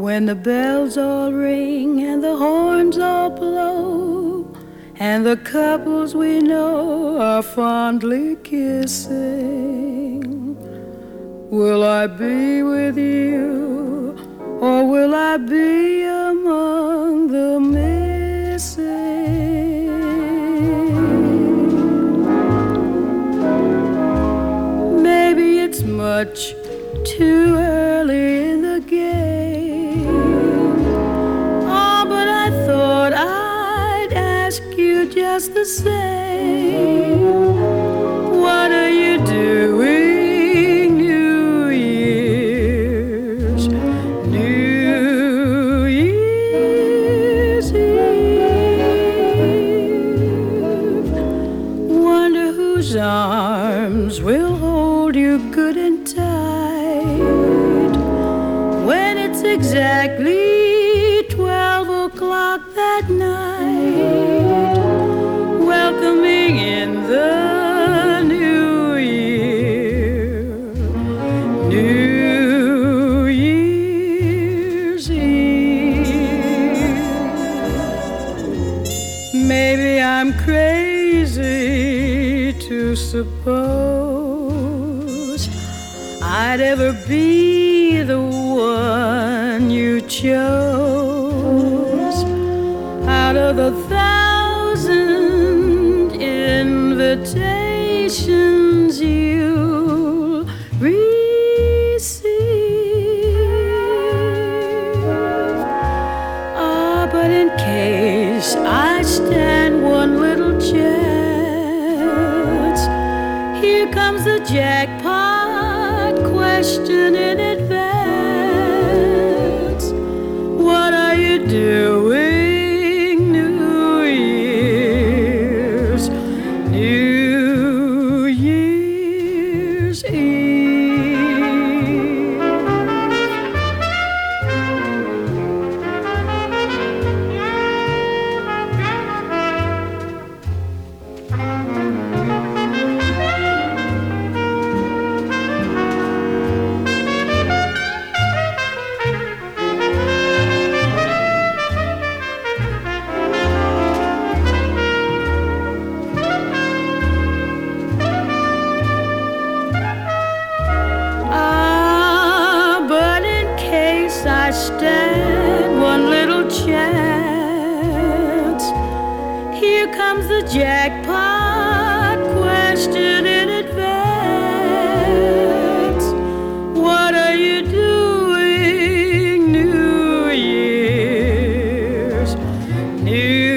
When the bells all ring and the horns all blow, and the couples we know are fondly kissing, will I be with you or will I be among the missing? Maybe it's much too early just the same. What are you doing, New Year's? New Year's Eve. Wonder whose arms will hold you good and tight when it's exactly 12 o'clock that night. I'm crazy to suppose I'd ever be the one you chose out of the thousand invitations you receive. Ah, but in case I stand comes the jackpot question in advance. What are you doing, New Year's? New Year's Eve. comes the jackpot question in advance. What are you doing, New Year's? New